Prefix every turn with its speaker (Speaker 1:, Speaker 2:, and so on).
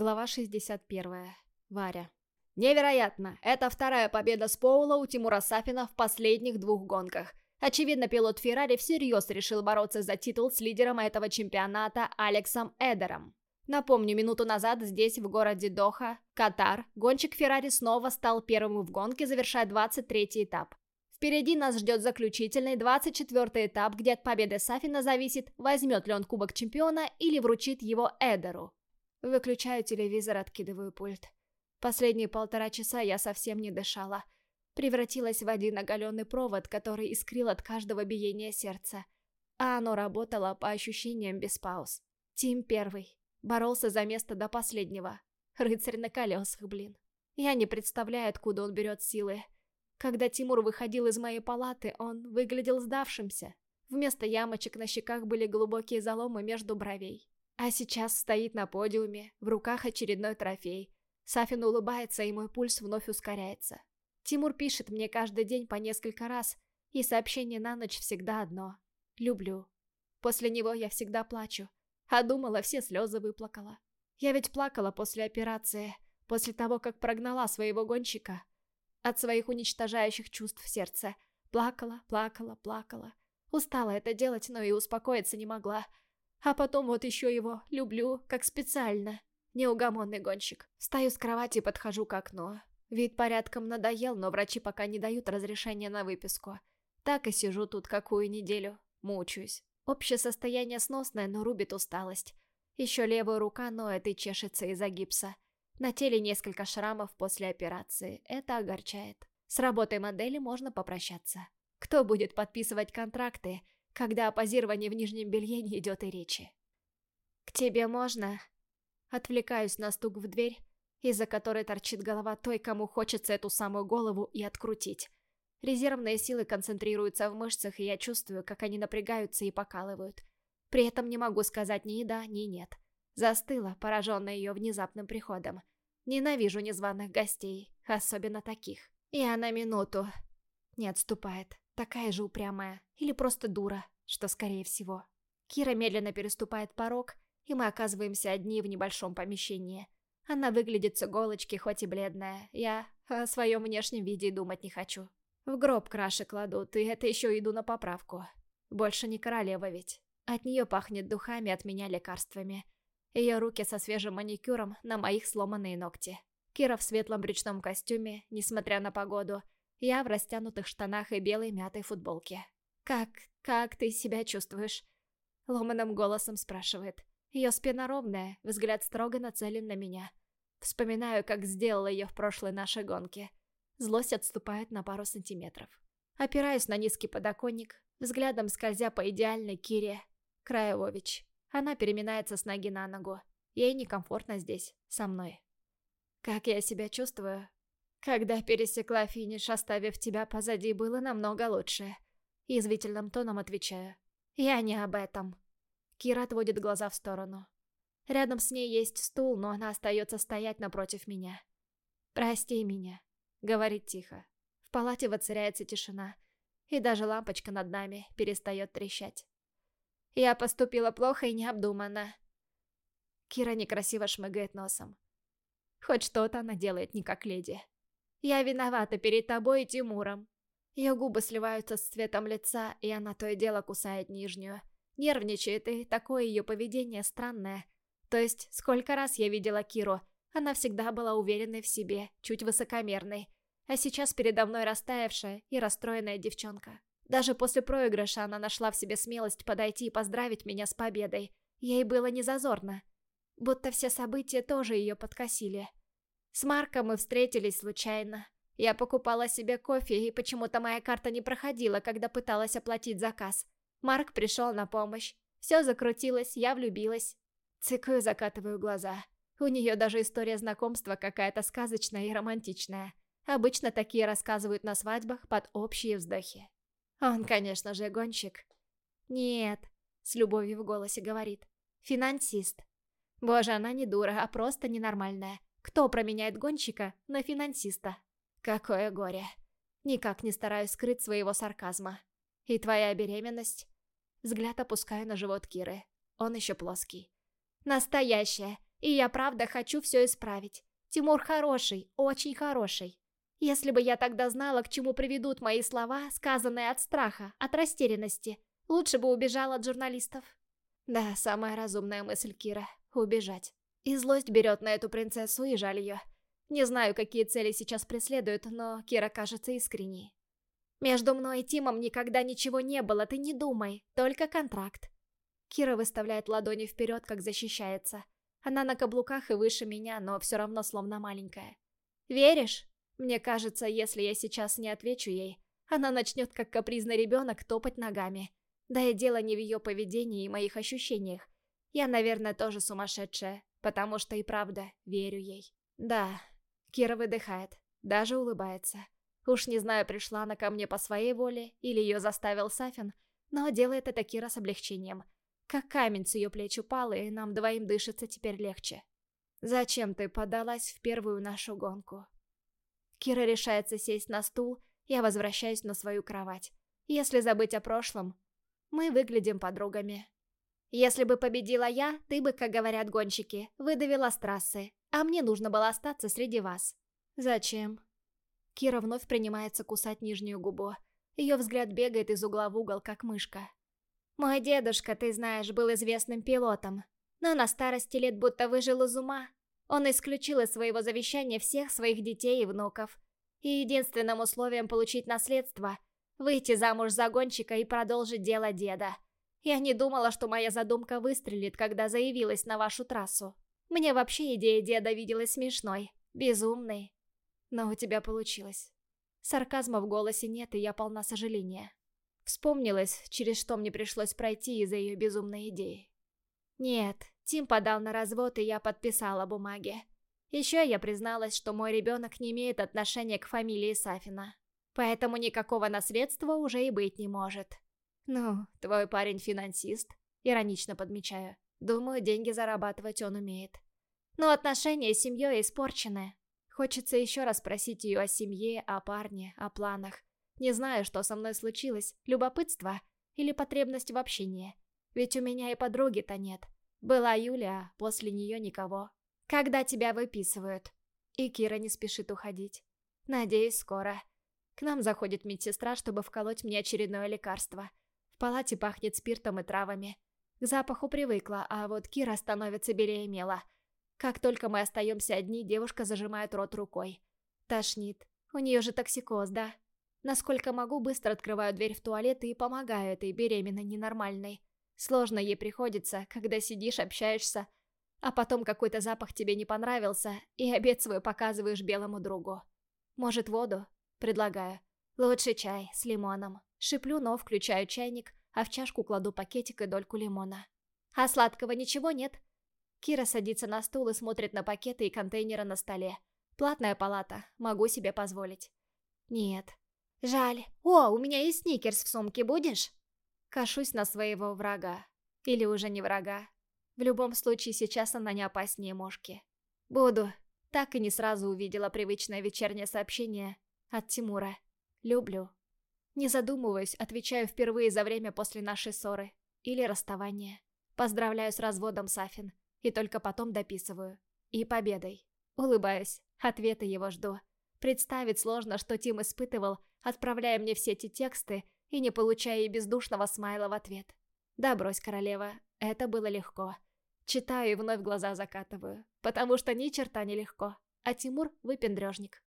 Speaker 1: Глава 61. Варя. Невероятно! Это вторая победа с Поула у Тимура Сафина в последних двух гонках. Очевидно, пилот Феррари всерьез решил бороться за титул с лидером этого чемпионата Алексом Эдером. Напомню, минуту назад здесь, в городе Доха, Катар, гонщик Феррари снова стал первым в гонке, завершая 23-й этап. Впереди нас ждет заключительный 24-й этап, где от победы Сафина зависит, возьмет ли он Кубок Чемпиона или вручит его Эдеру. Выключаю телевизор, откидываю пульт. Последние полтора часа я совсем не дышала. Превратилась в один оголенный провод, который искрил от каждого биения сердца. А оно работало по ощущениям без пауз. Тим первый. Боролся за место до последнего. Рыцарь на колесах, блин. Я не представляю, откуда он берет силы. Когда Тимур выходил из моей палаты, он выглядел сдавшимся. Вместо ямочек на щеках были глубокие заломы между бровей. А сейчас стоит на подиуме, в руках очередной трофей. Сафин улыбается, и мой пульс вновь ускоряется. Тимур пишет мне каждый день по несколько раз, и сообщение на ночь всегда одно. «Люблю». После него я всегда плачу, а думала, все слезы выплакала. Я ведь плакала после операции, после того, как прогнала своего гонщика. От своих уничтожающих чувств в сердце. Плакала, плакала, плакала. Устала это делать, но и успокоиться не могла. А потом вот еще его люблю, как специально. Неугомонный гонщик. Встаю с кровати и подхожу к окну. Вид порядком надоел, но врачи пока не дают разрешения на выписку. Так и сижу тут какую неделю. Мучаюсь. Общее состояние сносное, но рубит усталость. Еще левая рука ноет и чешется из-за гипса. На теле несколько шрамов после операции. Это огорчает. С работой модели можно попрощаться. Кто будет подписывать контракты, когда о позировании в нижнем белье не идет и речи. «К тебе можно?» Отвлекаюсь на стук в дверь, из-за которой торчит голова той, кому хочется эту самую голову и открутить. Резервные силы концентрируются в мышцах, и я чувствую, как они напрягаются и покалывают. При этом не могу сказать ни да, ни нет. Застыла, пораженная ее внезапным приходом. Ненавижу незваных гостей, особенно таких. И она минуту не отступает. Такая же упрямая. Или просто дура, что скорее всего. Кира медленно переступает порог, и мы оказываемся одни в небольшом помещении. Она выглядит с иголочки, хоть и бледная. Я о своем внешнем виде думать не хочу. В гроб краши кладут, и это еще иду на поправку. Больше не королева ведь. От нее пахнет духами, от меня лекарствами. Ее руки со свежим маникюром на моих сломанные ногти. Кира в светлом брючном костюме, несмотря на погоду, я в растянутых штанах и белой мятой футболке. «Как... как ты себя чувствуешь?» Ломаным голосом спрашивает. Ее спина ровная, взгляд строго нацелен на меня. Вспоминаю, как сделала ее в прошлой нашей гонке. Злость отступает на пару сантиметров. Опираюсь на низкий подоконник, взглядом скользя по идеальной Кире Краевович. Она переминается с ноги на ногу. Ей некомфортно здесь, со мной. Как я себя чувствую? Когда пересекла финиш, оставив тебя позади, было намного лучше. Язвительным тоном отвечаю. Я не об этом. Кира отводит глаза в сторону. Рядом с ней есть стул, но она остается стоять напротив меня. «Прости меня», — говорит тихо. В палате воцаряется тишина, и даже лампочка над нами перестает трещать. Я поступила плохо и необдуманно. Кира некрасиво шмыгает носом. Хоть что-то она делает не как леди. Я виновата перед тобой и Тимуром. Ее губы сливаются с цветом лица, и она то и дело кусает нижнюю. Нервничает, и такое ее поведение странное. То есть, сколько раз я видела Киру, она всегда была уверенной в себе, чуть высокомерной. А сейчас передо мной растаявшая и расстроенная девчонка. Даже после проигрыша она нашла в себе смелость подойти и поздравить меня с победой. Ей было не зазорно. Будто все события тоже ее подкосили. С Марком мы встретились случайно. Я покупала себе кофе, и почему-то моя карта не проходила, когда пыталась оплатить заказ. Марк пришел на помощь. Все закрутилось, я влюбилась. Цикаю, закатываю глаза. У нее даже история знакомства какая-то сказочная и романтичная. Обычно такие рассказывают на свадьбах под общие вздохи. Он, конечно же, гонщик. Нет, с любовью в голосе говорит. Финансист. Боже, она не дура, а просто ненормальная. Кто променяет гонщика на финансиста? Какое горе. Никак не стараюсь скрыть своего сарказма. И твоя беременность? Взгляд опускаю на живот Киры. Он еще плоский. Настоящая. И я правда хочу все исправить. Тимур хороший, очень хороший. Если бы я тогда знала, к чему приведут мои слова, сказанные от страха, от растерянности, лучше бы убежала от журналистов. Да, самая разумная мысль Кира — убежать. И злость берет на эту принцессу, и жаль ее. Не знаю, какие цели сейчас преследуют, но Кира кажется искренней. Между мной и Тимом никогда ничего не было, ты не думай, только контракт. Кира выставляет ладони вперед, как защищается. Она на каблуках и выше меня, но все равно словно маленькая. Веришь? Мне кажется, если я сейчас не отвечу ей, она начнет как капризный ребенок топать ногами. Да и дело не в ее поведении и моих ощущениях. Я, наверное, тоже сумасшедшая, потому что и правда верю ей. Да, Кира выдыхает, даже улыбается. Уж не знаю, пришла она ко мне по своей воле или ее заставил Сафин, но делает это Кира с облегчением. Как камень с ее плеч упал, и нам двоим дышится теперь легче. «Зачем ты подалась в первую нашу гонку?» Кира решается сесть на стул, я возвращаюсь на свою кровать. Если забыть о прошлом, мы выглядим подругами. Если бы победила я, ты бы, как говорят гонщики, выдавила с трассы, а мне нужно было остаться среди вас. Зачем? Кира вновь принимается кусать нижнюю губу. Ее взгляд бегает из угла в угол, как мышка. Мой дедушка, ты знаешь, был известным пилотом, но на старости лет будто выжил из ума, он исключил из своего завещания всех своих детей и внуков. И единственным условием получить наследство – выйти замуж за гонщика и продолжить дело деда. Я не думала, что моя задумка выстрелит, когда заявилась на вашу трассу. Мне вообще идея деда виделась смешной, безумной. Но у тебя получилось. Сарказма в голосе нет, и я полна сожаления. Вспомнилось, через что мне пришлось пройти из-за ее безумной идеи. Нет, Тим подал на развод, и я подписала бумаги. Еще я призналась, что мой ребенок не имеет отношения к фамилии Сафина. Поэтому никакого наследства уже и быть не может. Ну, твой парень финансист, иронично подмечаю. Думаю, деньги зарабатывать он умеет. Но отношения с семьей испорчены. Хочется еще раз спросить ее о семье, о парне, о планах. Не знаю, что со мной случилось, любопытство или потребность в общении. Ведь у меня и подруги-то нет. Была Юля, после нее никого. Когда тебя выписывают? И Кира не спешит уходить. Надеюсь, скоро. К нам заходит медсестра, чтобы вколоть мне очередное лекарство. В палате пахнет спиртом и травами. К запаху привыкла, а вот Кира становится белее мела. Как только мы остаемся одни, девушка зажимает рот рукой. Тошнит. У нее же токсикоз, да? Насколько могу, быстро открываю дверь в туалет и помогаю этой беременной ненормальной. Сложно ей приходится, когда сидишь, общаешься, а потом какой-то запах тебе не понравился, и обед свой показываешь белому другу. Может, воду? Предлагаю. Лучше чай с лимоном. Шиплю, но включаю чайник, а в чашку кладу пакетик и дольку лимона. А сладкого ничего нет? Кира садится на стул и смотрит на пакеты и контейнеры на столе. Платная палата, могу себе позволить. Нет. Жаль. О, у меня есть сникерс в сумке, будешь? Кашусь на своего врага. Или уже не врага. В любом случае, сейчас она не опаснее мошки. Буду. Так и не сразу увидела привычное вечернее сообщение от Тимура. Люблю. Не задумываясь, отвечаю впервые за время после нашей ссоры. Или расставания. Поздравляю с разводом, Сафин. И только потом дописываю. И победой. Улыбаюсь. Ответа его жду. Представить сложно, что Тим испытывал, отправляя мне все эти тексты, и не получая и бездушного смайла в ответ. Да брось, королева, это было легко. Читаю и вновь глаза закатываю, потому что ни черта не легко, а Тимур выпендрежник.